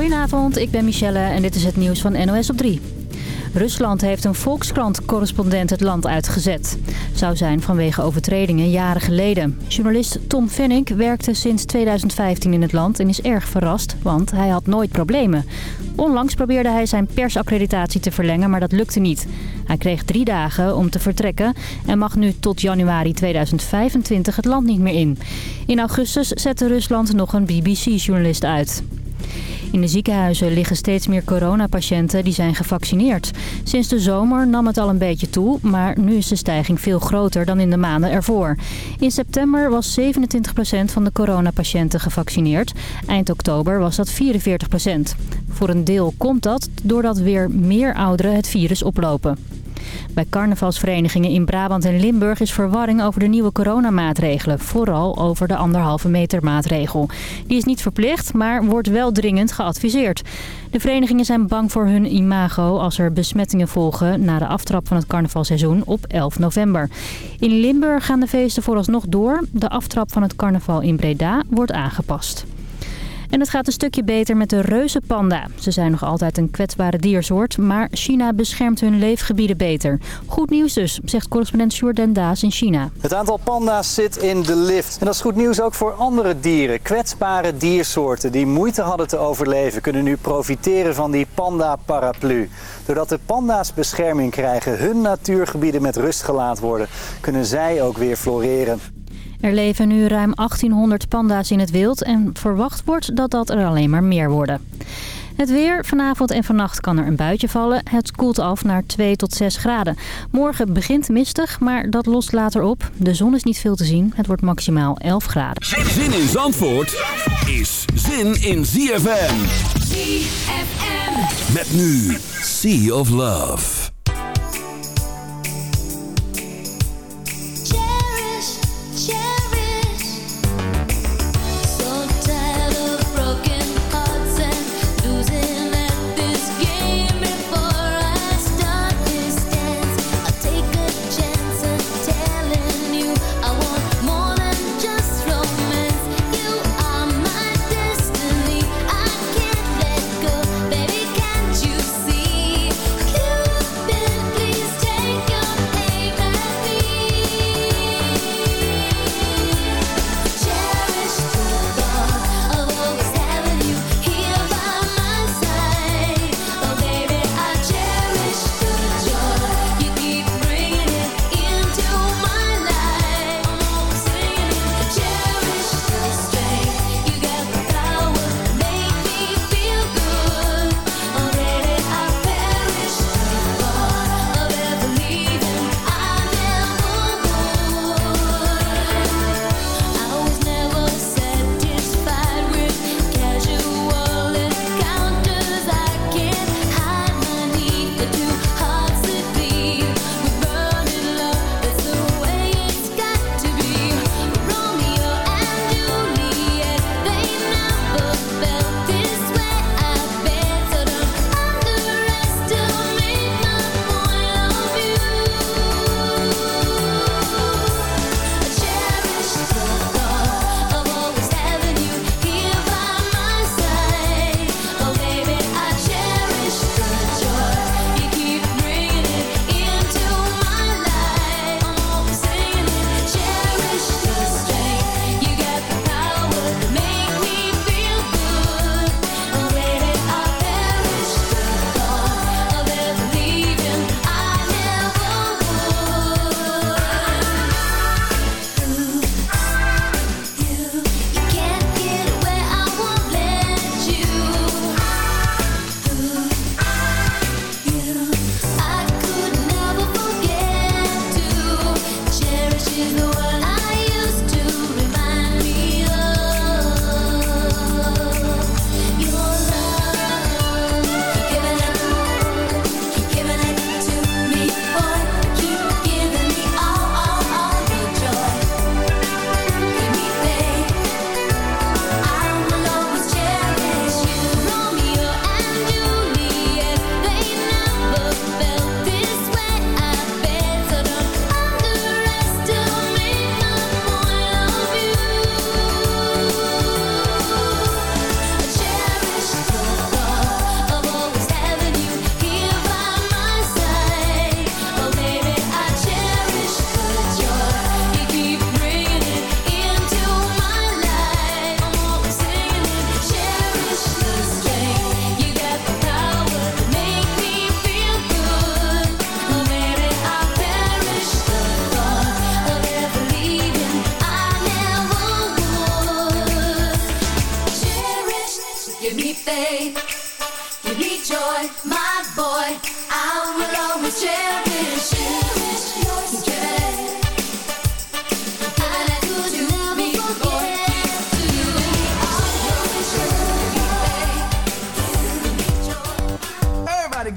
Goedenavond, ik ben Michelle en dit is het nieuws van NOS op 3. Rusland heeft een Volkskrant-correspondent het land uitgezet. Zou zijn vanwege overtredingen jaren geleden. Journalist Tom Fennick werkte sinds 2015 in het land en is erg verrast, want hij had nooit problemen. Onlangs probeerde hij zijn persaccreditatie te verlengen, maar dat lukte niet. Hij kreeg drie dagen om te vertrekken en mag nu tot januari 2025 het land niet meer in. In augustus zette Rusland nog een BBC-journalist uit. In de ziekenhuizen liggen steeds meer coronapatiënten die zijn gevaccineerd. Sinds de zomer nam het al een beetje toe, maar nu is de stijging veel groter dan in de maanden ervoor. In september was 27% van de coronapatiënten gevaccineerd. Eind oktober was dat 44%. Voor een deel komt dat doordat weer meer ouderen het virus oplopen. Bij carnavalsverenigingen in Brabant en Limburg is verwarring over de nieuwe coronamaatregelen. Vooral over de anderhalve meter maatregel. Die is niet verplicht, maar wordt wel dringend geadviseerd. De verenigingen zijn bang voor hun imago als er besmettingen volgen na de aftrap van het carnavalseizoen op 11 november. In Limburg gaan de feesten vooralsnog door. De aftrap van het carnaval in Breda wordt aangepast. En het gaat een stukje beter met de reuzenpanda. Ze zijn nog altijd een kwetsbare diersoort, maar China beschermt hun leefgebieden beter. Goed nieuws dus, zegt correspondent Sjoerd Den Daas in China. Het aantal panda's zit in de lift. En dat is goed nieuws ook voor andere dieren. Kwetsbare diersoorten die moeite hadden te overleven... kunnen nu profiteren van die panda-paraplu. Doordat de panda's bescherming krijgen, hun natuurgebieden met rust gelaten worden... kunnen zij ook weer floreren. Er leven nu ruim 1800 panda's in het wild en verwacht wordt dat dat er alleen maar meer worden. Het weer. Vanavond en vannacht kan er een buitje vallen. Het koelt af naar 2 tot 6 graden. Morgen begint mistig, maar dat lost later op. De zon is niet veel te zien. Het wordt maximaal 11 graden. Zin in Zandvoort is zin in ZFM. ZFM. Met nu Sea of Love.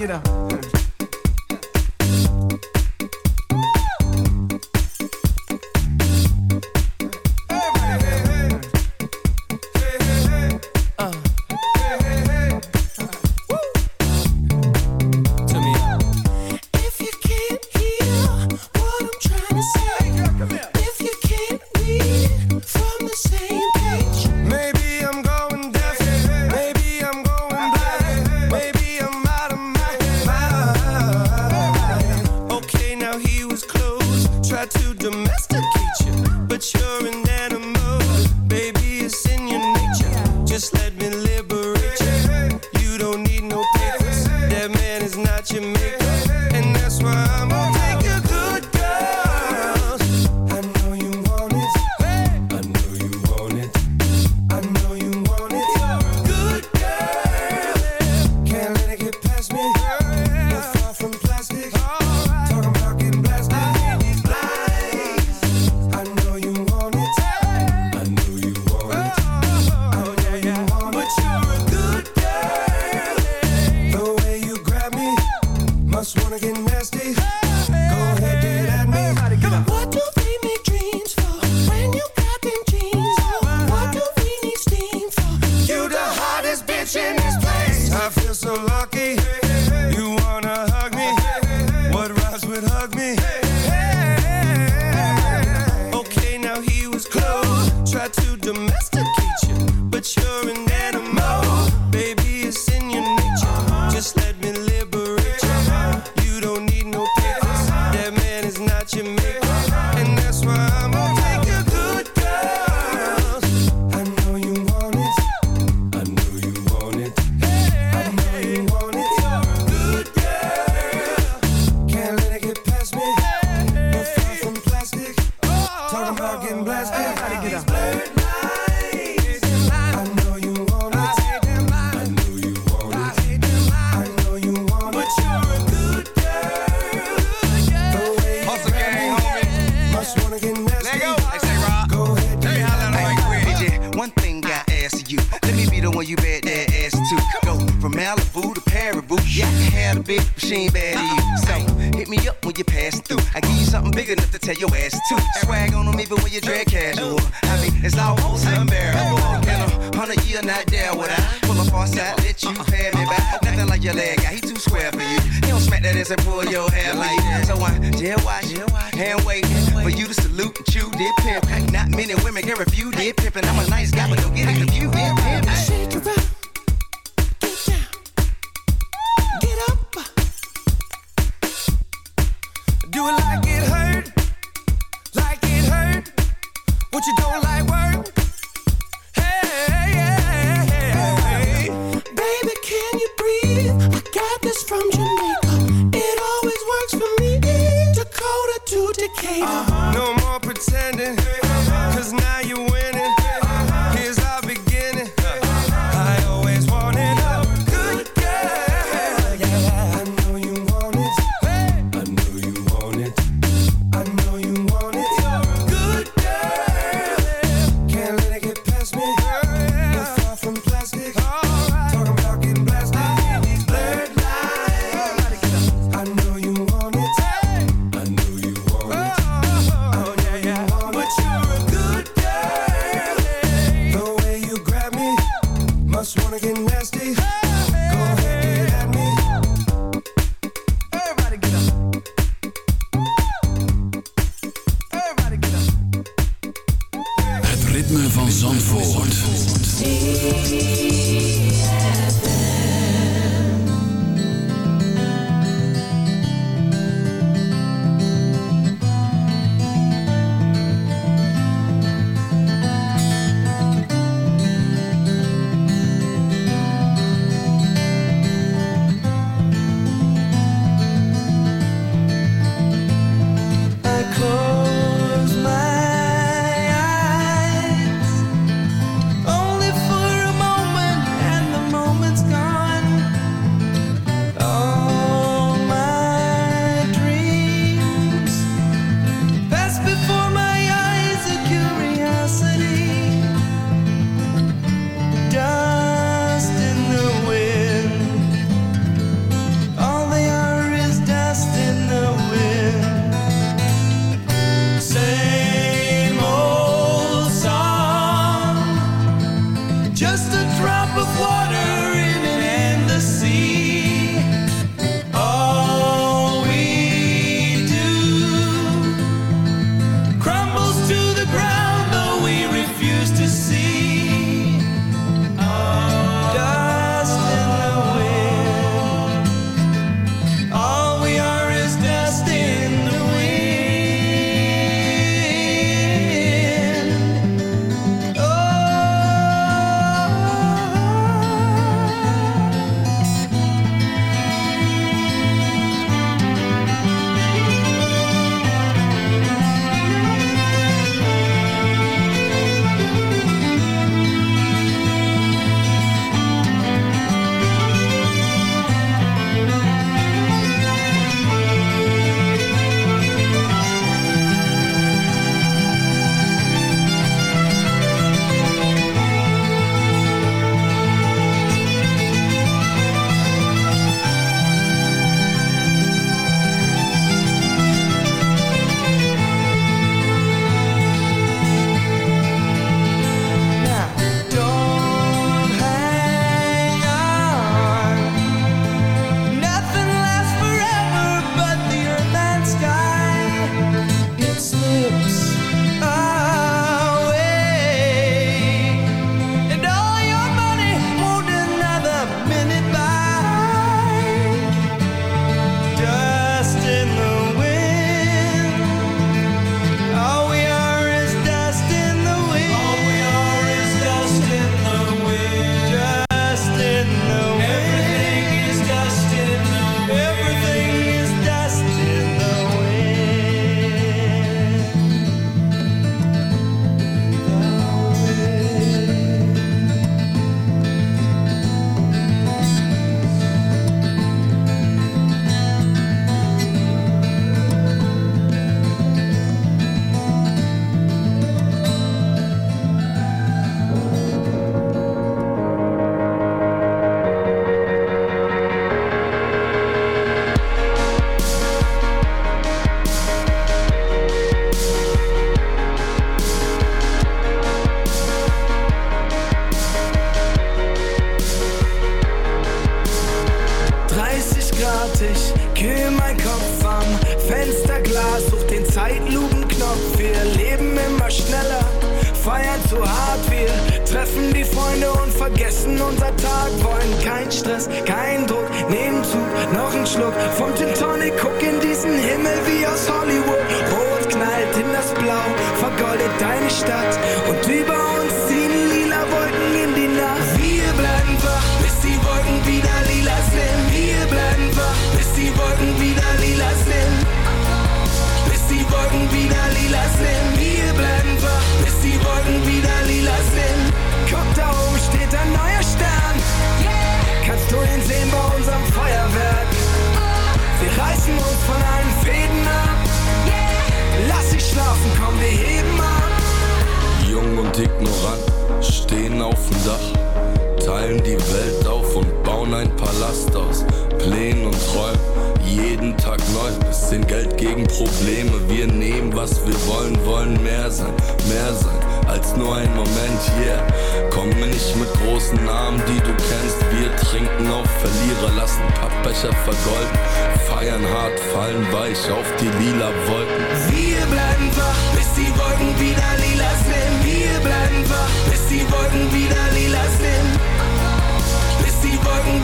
Get up.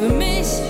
für mich.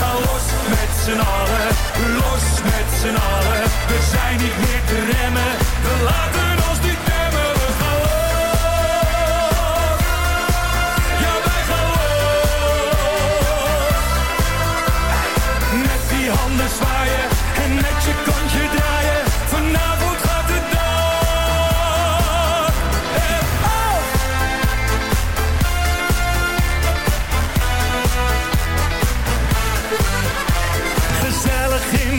Gaan los met z'n allen, los met z'n allen. We zijn niet meer te remmen, we laten ons niet remmen. We gaan los, ja wij gaan los. Met die handen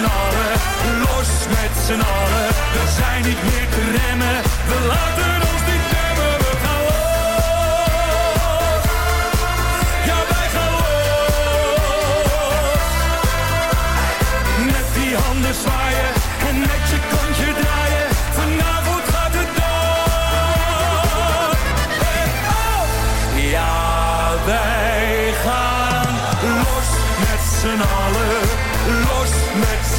los met z'n allen. We zijn niet meer te remmen, we laten ons niet remmen. We gaan los, ja wij gaan los. Met die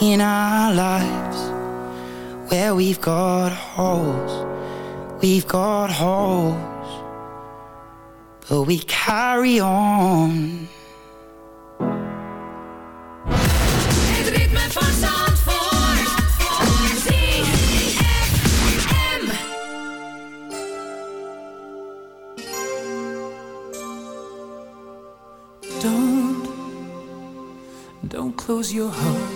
in our lives. Where we've got holes, we've got holes, but we carry on. Don't, don't close your heart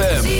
ZFM.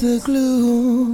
the glue.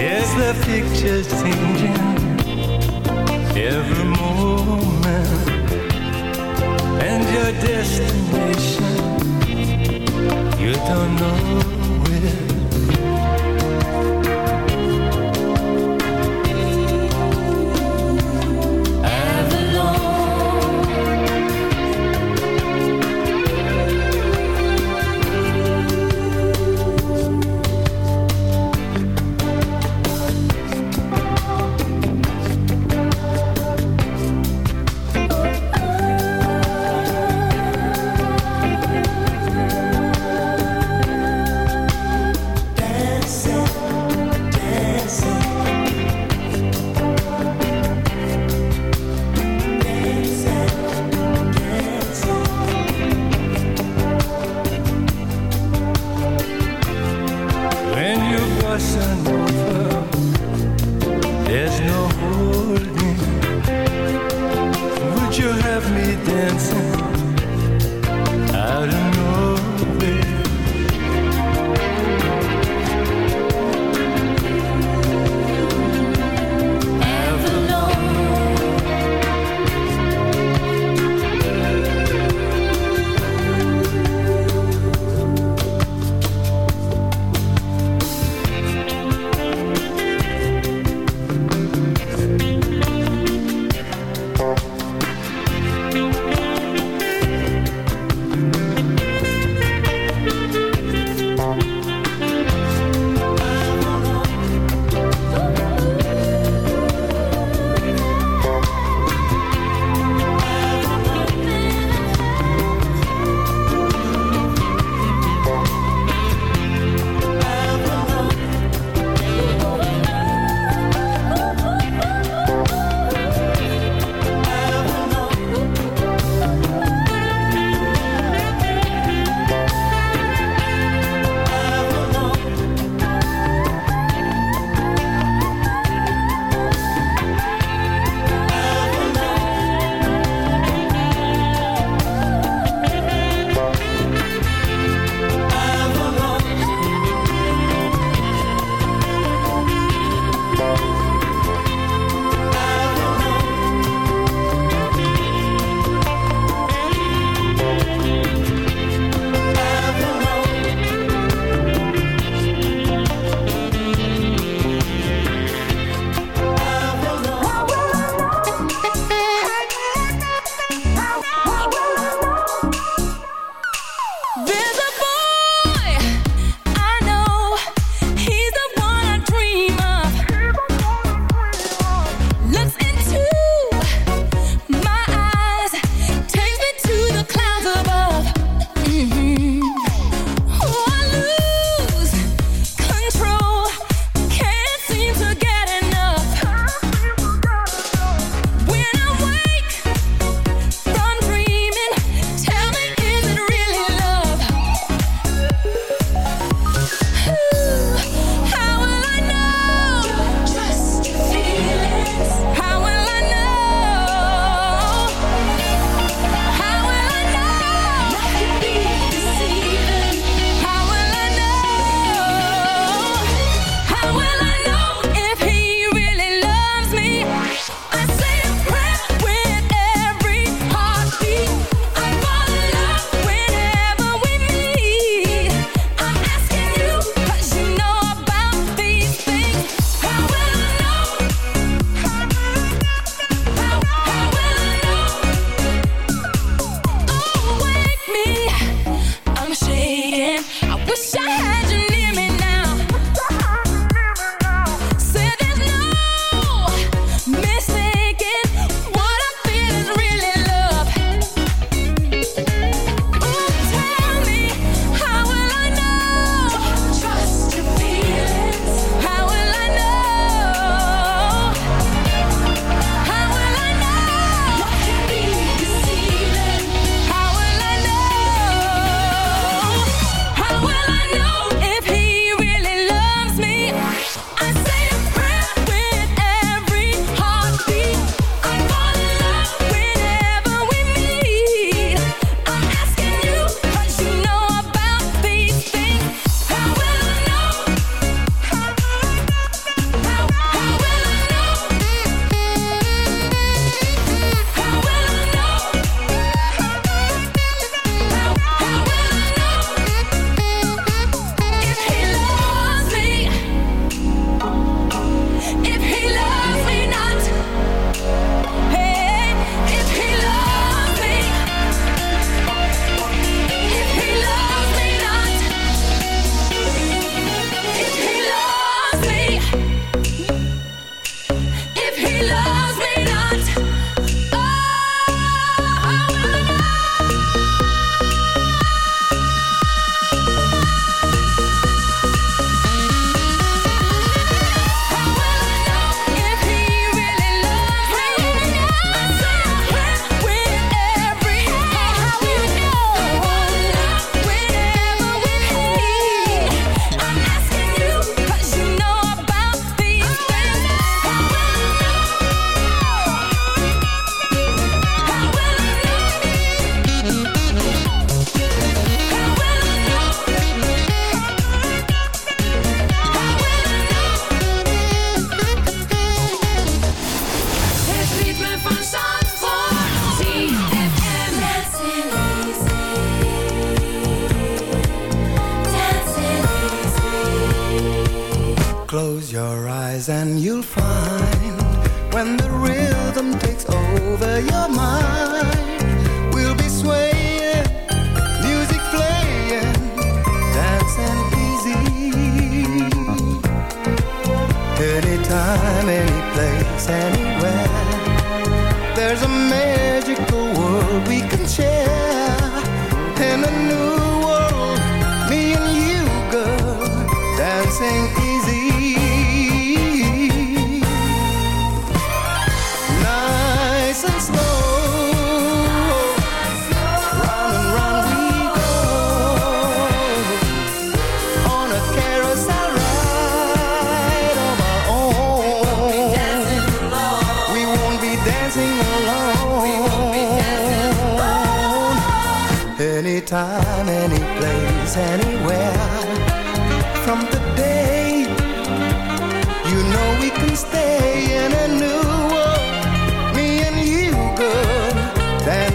Is the picture changing every moment? And your destination, you don't know.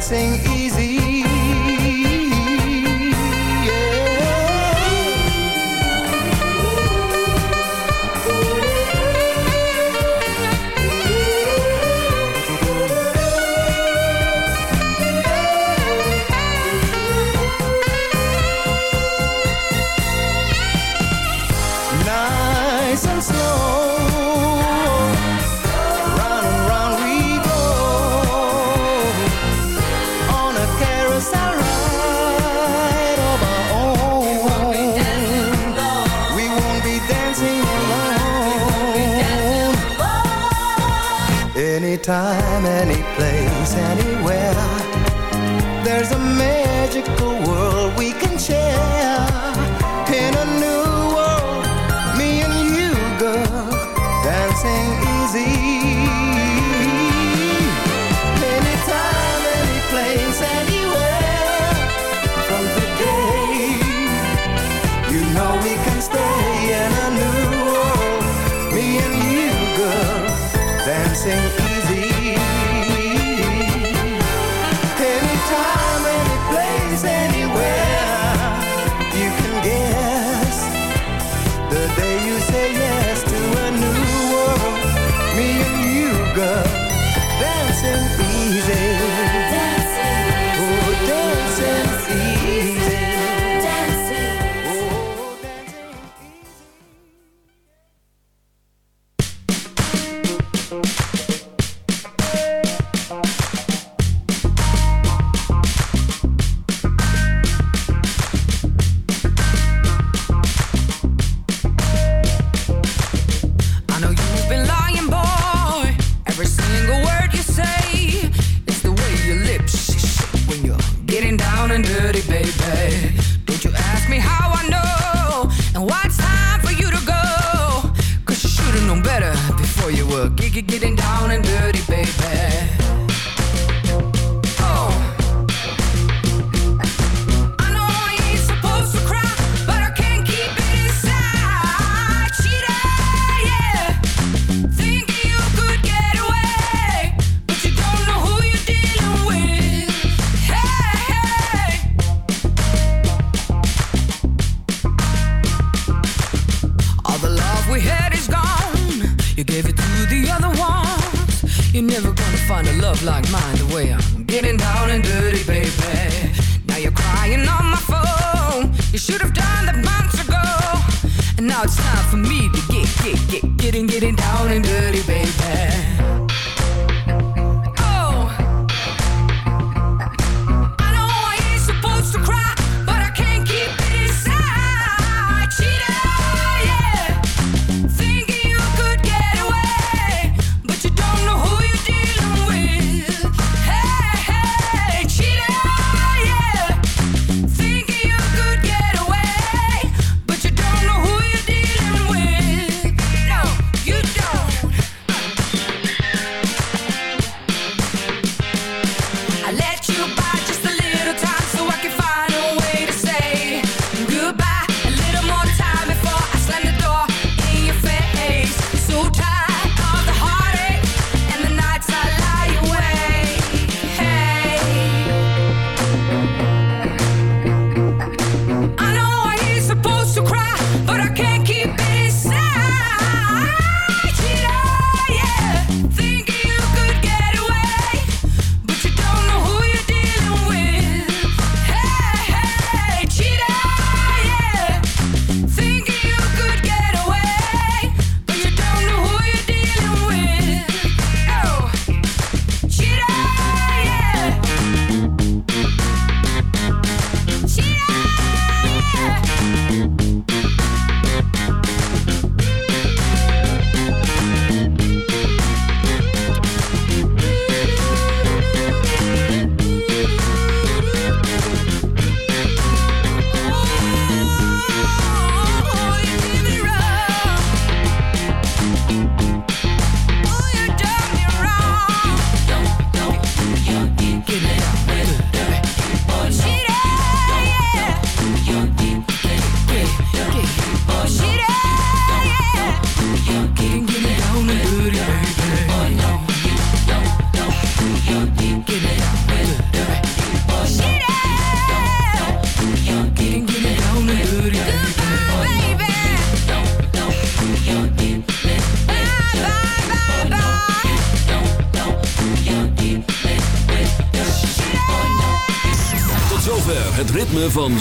Dancing Anytime, any place, anywhere. There's a magical